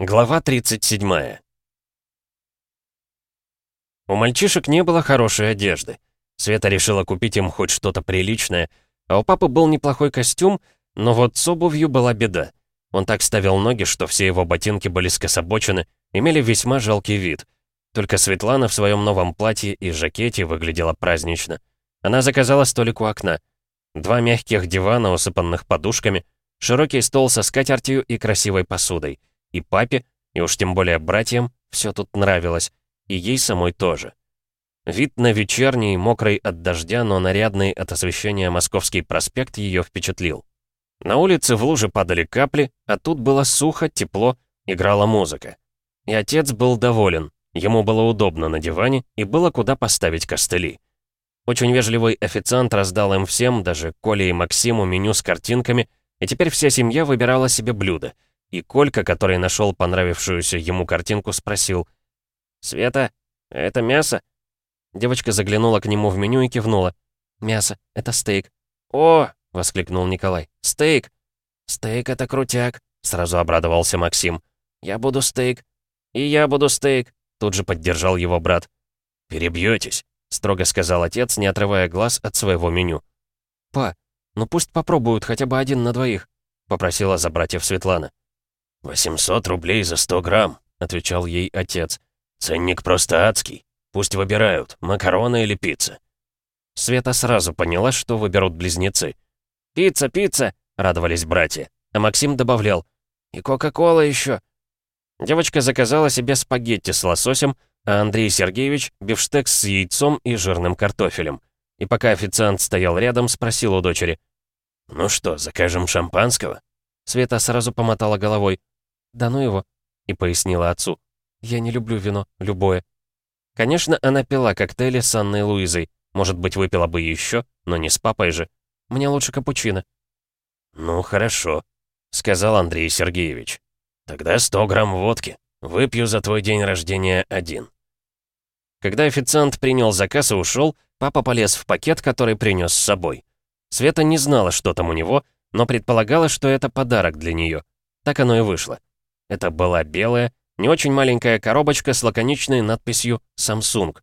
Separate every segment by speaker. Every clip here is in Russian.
Speaker 1: Глава 37 У мальчишек не было хорошей одежды. Света решила купить им хоть что-то приличное, а у папы был неплохой костюм, но вот с обувью была беда. Он так ставил ноги, что все его ботинки были скособочены, имели весьма жалкий вид. Только Светлана в своем новом платье и жакете выглядела празднично. Она заказала столик у окна. Два мягких дивана, усыпанных подушками, широкий стол со скатертью и красивой посудой — и папе, и уж тем более братьям, все тут нравилось, и ей самой тоже. Вид на вечерний, мокрый от дождя, но нарядный от освещения Московский проспект ее впечатлил. На улице в луже падали капли, а тут было сухо, тепло, играла музыка. И отец был доволен, ему было удобно на диване и было куда поставить костыли. Очень вежливый официант раздал им всем, даже Коле и Максиму, меню с картинками, и теперь вся семья выбирала себе блюдо — и Колька, который нашел понравившуюся ему картинку, спросил. «Света, это мясо?» Девочка заглянула к нему в меню и кивнула. «Мясо, это стейк». «О!» — воскликнул Николай. «Стейк!» «Стейк — это крутяк!» — сразу обрадовался Максим. «Я буду стейк!» «И я буду стейк!» — тут же поддержал его брат. «Перебьетесь!» — строго сказал отец, не отрывая глаз от своего меню. «Па, ну пусть попробуют хотя бы один на двоих», — попросила за братьев Светлана. «800 рублей за 100 грамм», — отвечал ей отец. «Ценник просто адский. Пусть выбирают, макароны или пицца». Света сразу поняла, что выберут близнецы. «Пицца, пицца!» — радовались братья. А Максим добавлял. «И Кока-Кола еще!» Девочка заказала себе спагетти с лососем, а Андрей Сергеевич — бифштекс с яйцом и жирным картофелем. И пока официант стоял рядом, спросил у дочери. «Ну что, закажем шампанского?» Света сразу помотала головой. «Да ну его», и пояснила отцу. «Я не люблю вино, любое». Конечно, она пила коктейли с Анной Луизой. Может быть, выпила бы еще, но не с папой же. Мне лучше капучино. «Ну, хорошо», — сказал Андрей Сергеевич. «Тогда 100 грамм водки. Выпью за твой день рождения один». Когда официант принял заказ и ушел, папа полез в пакет, который принес с собой. Света не знала, что там у него, но предполагала, что это подарок для нее. Так оно и вышло. Это была белая, не очень маленькая коробочка с лаконичной надписью Samsung.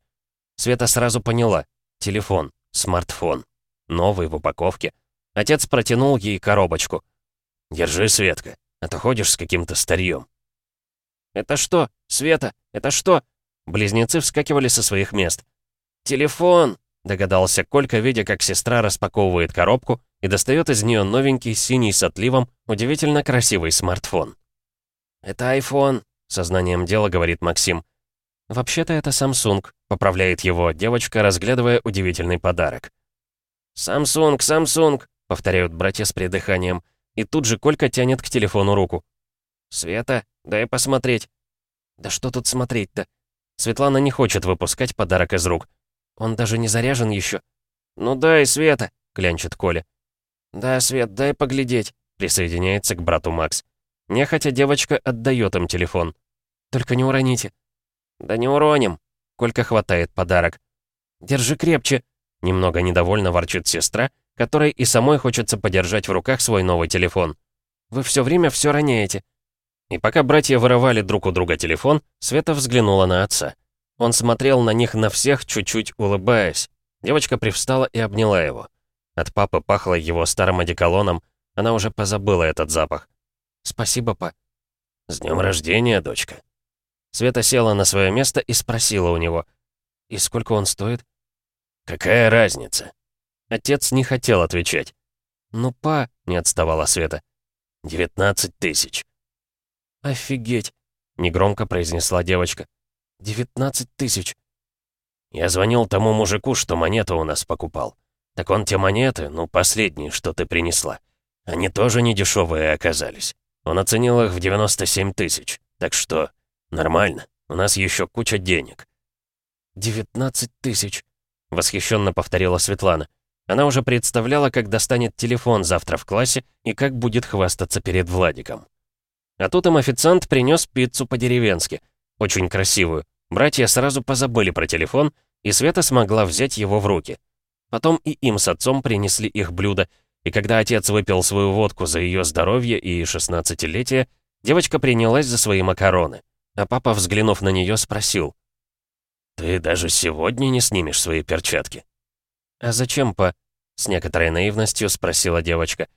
Speaker 1: Света сразу поняла. Телефон, смартфон. Новый в упаковке. Отец протянул ей коробочку. «Держи, Светка, а то ходишь с каким-то старьем». «Это что, Света? Это что?» Близнецы вскакивали со своих мест. «Телефон!» Догадался Колька, видя, как сестра распаковывает коробку и достает из нее новенький синий с отливом, удивительно красивый смартфон. «Это iPhone», — сознанием дела говорит Максим. «Вообще-то это Samsung», — поправляет его девочка, разглядывая удивительный подарок. «Samsung, Samsung», — повторяют братья с придыханием, и тут же Колька тянет к телефону руку. «Света, дай посмотреть». «Да что тут смотреть-то?» Светлана не хочет выпускать подарок из рук. Он даже не заряжен еще. «Ну дай, Света!» — клянчит Коля. «Да, Свет, дай поглядеть», — присоединяется к брату Макс. Нехотя девочка отдает им телефон. «Только не уроните». «Да не уроним», — Колька хватает подарок. «Держи крепче», — немного недовольно ворчит сестра, которой и самой хочется подержать в руках свой новый телефон. «Вы все время все роняете». И пока братья вырывали друг у друга телефон, Света взглянула на отца. Он смотрел на них на всех, чуть-чуть улыбаясь. Девочка привстала и обняла его. От папы пахло его старым одеколоном. Она уже позабыла этот запах. «Спасибо, па». «С днем рождения, дочка». Света села на свое место и спросила у него. «И сколько он стоит?» «Какая разница?» Отец не хотел отвечать. «Ну, па», — не отставала Света. «Девятнадцать тысяч». «Офигеть», — негромко произнесла девочка. «Девятнадцать тысяч». Я звонил тому мужику, что монету у нас покупал. Так он те монеты, ну, последние, что ты принесла. Они тоже не дешевые оказались. Он оценил их в 97 тысяч. Так что, нормально. У нас еще куча денег. «Девятнадцать тысяч», — восхищенно повторила Светлана. Она уже представляла, как достанет телефон завтра в классе и как будет хвастаться перед Владиком. А тут им официант принес пиццу по-деревенски. Очень красивую. Братья сразу позабыли про телефон, и Света смогла взять его в руки. Потом и им с отцом принесли их блюдо, и когда отец выпил свою водку за ее здоровье и шестнадцатилетие, Девочка принялась за свои макароны, а папа, взглянув на нее, спросил. «Ты даже сегодня не снимешь свои перчатки?» «А зачем, па?» — с некоторой наивностью спросила девочка.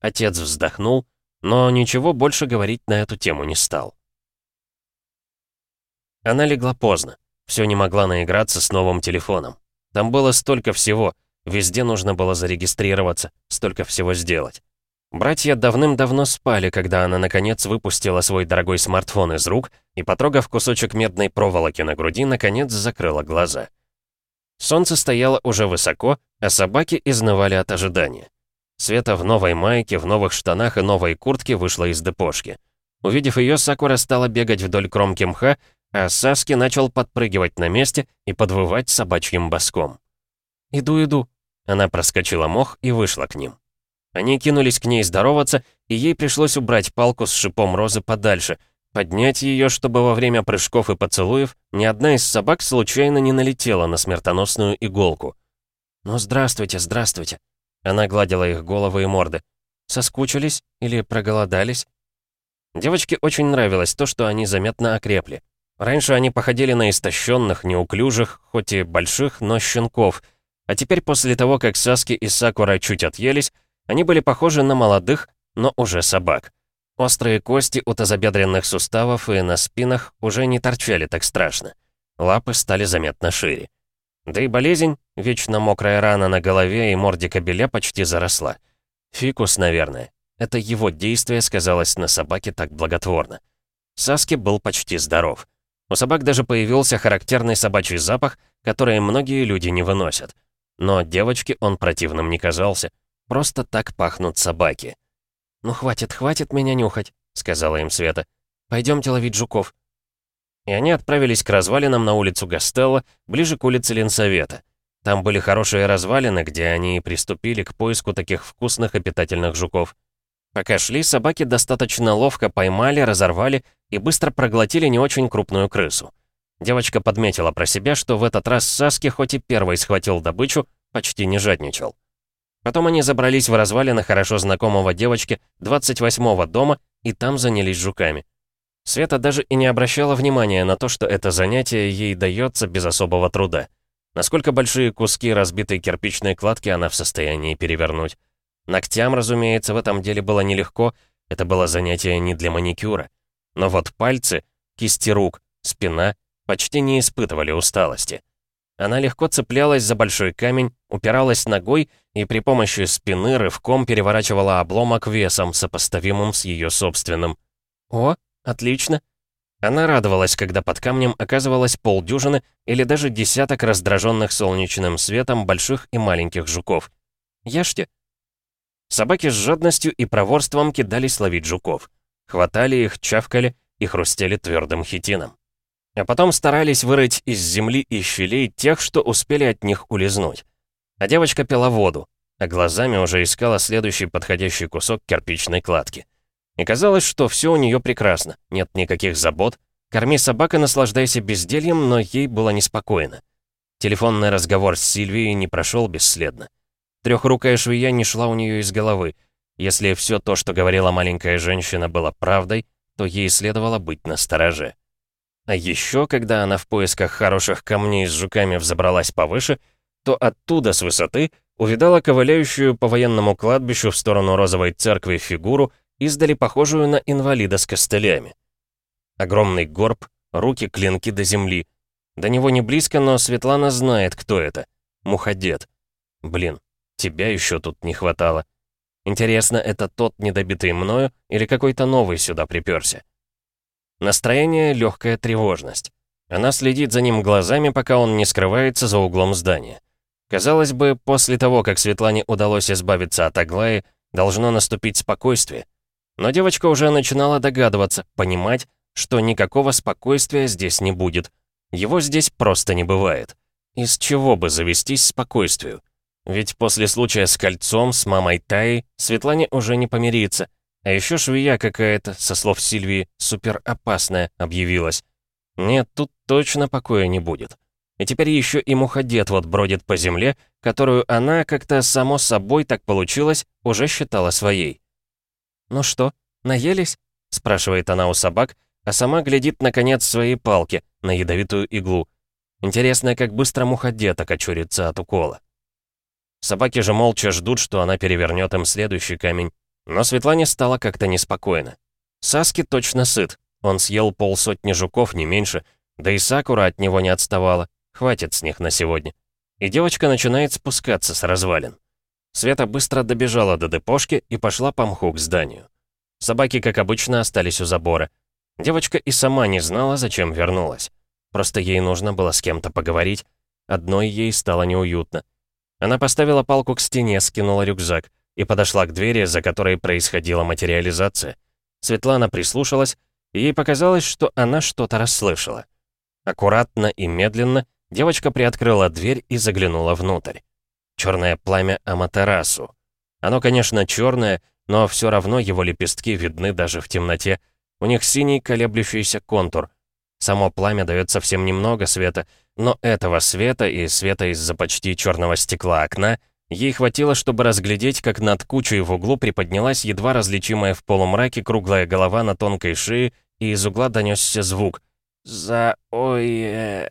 Speaker 1: Отец вздохнул, но ничего больше говорить на эту тему не стал. Она легла поздно. Все не могла наиграться с новым телефоном. Там было столько всего, везде нужно было зарегистрироваться, столько всего сделать. Братья давным-давно спали, когда она наконец выпустила свой дорогой смартфон из рук и, потрогав кусочек медной проволоки на груди, наконец закрыла глаза. Солнце стояло уже высоко, а собаки изнывали от ожидания. Света в новой майке, в новых штанах и новой куртке вышла из депошки. Увидев ее, Сакура стала бегать вдоль кромки мха, а Саски начал подпрыгивать на месте и подвывать собачьим боском. «Иду, иду». Она проскочила мох и вышла к ним. Они кинулись к ней здороваться, и ей пришлось убрать палку с шипом розы подальше, поднять ее, чтобы во время прыжков и поцелуев ни одна из собак случайно не налетела на смертоносную иголку. «Ну, здравствуйте, здравствуйте». Она гладила их головы и морды. «Соскучились или проголодались?» Девочке очень нравилось то, что они заметно окрепли. Раньше они походили на истощенных, неуклюжих, хоть и больших, но щенков. А теперь, после того, как Саски и Сакура чуть отъелись, они были похожи на молодых, но уже собак. Острые кости у тазобедренных суставов и на спинах уже не торчали так страшно. Лапы стали заметно шире. Да и болезнь, вечно мокрая рана на голове и морде кобеля почти заросла. Фикус, наверное. Это его действие сказалось на собаке так благотворно. Саски был почти здоров. У собак даже появился характерный собачий запах, который многие люди не выносят. Но девочке он противным не казался. Просто так пахнут собаки. «Ну хватит, хватит меня нюхать», — сказала им Света. «Пойдемте ловить жуков». И они отправились к развалинам на улицу Гастелла, ближе к улице Ленсовета. Там были хорошие развалины, где они и приступили к поиску таких вкусных и питательных жуков. Пока шли, собаки достаточно ловко поймали, разорвали и быстро проглотили не очень крупную крысу. Девочка подметила про себя, что в этот раз Саски хоть и первый схватил добычу, почти не жадничал. Потом они забрались в развалины хорошо знакомого девочки 28-го дома и там занялись жуками. Света даже и не обращала внимания на то, что это занятие ей дается без особого труда. Насколько большие куски разбитой кирпичной кладки она в состоянии перевернуть. Ногтям, разумеется, в этом деле было нелегко, это было занятие не для маникюра. Но вот пальцы, кисти рук, спина почти не испытывали усталости. Она легко цеплялась за большой камень, упиралась ногой и при помощи спины рывком переворачивала обломок весом, сопоставимым с ее собственным. «О, отлично!» Она радовалась, когда под камнем оказывалось полдюжины или даже десяток раздраженных солнечным светом больших и маленьких жуков. «Ешьте!» Собаки с жадностью и проворством кидались ловить жуков. Хватали их, чавкали и хрустели твердым хитином. А потом старались вырыть из земли и щелей тех, что успели от них улизнуть. А девочка пила воду, а глазами уже искала следующий подходящий кусок кирпичной кладки. И казалось, что все у нее прекрасно, нет никаких забот. Корми собак и наслаждайся бездельем, но ей было неспокойно. Телефонный разговор с Сильвией не прошел бесследно. Трехрукая швея не шла у нее из головы. Если все то, что говорила маленькая женщина, было правдой, то ей следовало быть настороже. А еще, когда она в поисках хороших камней с жуками взобралась повыше, то оттуда, с высоты, увидала ковыляющую по военному кладбищу в сторону розовой церкви фигуру, издали похожую на инвалида с костылями. Огромный горб, руки клинки до земли. До него не близко, но Светлана знает, кто это. Муходед. Блин, тебя еще тут не хватало. Интересно, это тот недобитый мною или какой-то новый сюда приперся? Настроение — легкая тревожность. Она следит за ним глазами, пока он не скрывается за углом здания. Казалось бы, после того, как Светлане удалось избавиться от Аглаи, должно наступить спокойствие. Но девочка уже начинала догадываться, понимать, что никакого спокойствия здесь не будет. Его здесь просто не бывает. Из чего бы завестись спокойствию? Ведь после случая с кольцом, с мамой Таи, Светлане уже не помириться. А еще швея какая-то, со слов Сильвии, супер опасная, объявилась. Нет, тут точно покоя не будет. И теперь еще и муходед вот бродит по земле, которую она, как-то само собой так получилось, уже считала своей. «Ну что, наелись?» — спрашивает она у собак, а сама глядит на конец своей палки, на ядовитую иглу. Интересно, как быстро муходет окочурится от укола. Собаки же молча ждут, что она перевернет им следующий камень. Но Светлане стало как-то неспокойно. Саски точно сыт. Он съел полсотни жуков, не меньше. Да и Сакура от него не отставала. Хватит с них на сегодня. И девочка начинает спускаться с развалин. Света быстро добежала до депошки и пошла по мху к зданию. Собаки, как обычно, остались у забора. Девочка и сама не знала, зачем вернулась. Просто ей нужно было с кем-то поговорить. Одной ей стало неуютно. Она поставила палку к стене, скинула рюкзак и подошла к двери, за которой происходила материализация. Светлана прислушалась, и ей показалось, что она что-то расслышала. Аккуратно и медленно девочка приоткрыла дверь и заглянула внутрь. Черное пламя Аматерасу. Оно, конечно, черное, но все равно его лепестки видны даже в темноте. У них синий колеблющийся контур. Само пламя дает совсем немного света, но этого света и света из-за почти черного стекла окна ей хватило, чтобы разглядеть, как над кучей в углу приподнялась едва различимая в полумраке круглая голова на тонкой шее, и из угла донесся звук. «За... ой...» э...».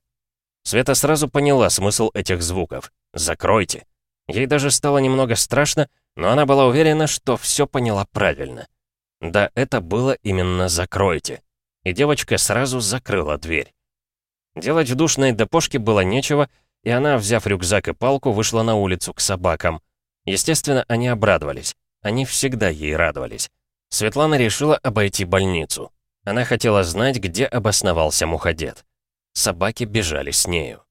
Speaker 1: Света сразу поняла смысл этих звуков. «Закройте». Ей даже стало немного страшно, но она была уверена, что все поняла правильно. Да, это было именно «закройте». И девочка сразу закрыла дверь. Делать в душной депошке было нечего, и она, взяв рюкзак и палку, вышла на улицу к собакам. Естественно, они обрадовались. Они всегда ей радовались. Светлана решила обойти больницу. Она хотела знать, где обосновался муходед. Собаки бежали с нею.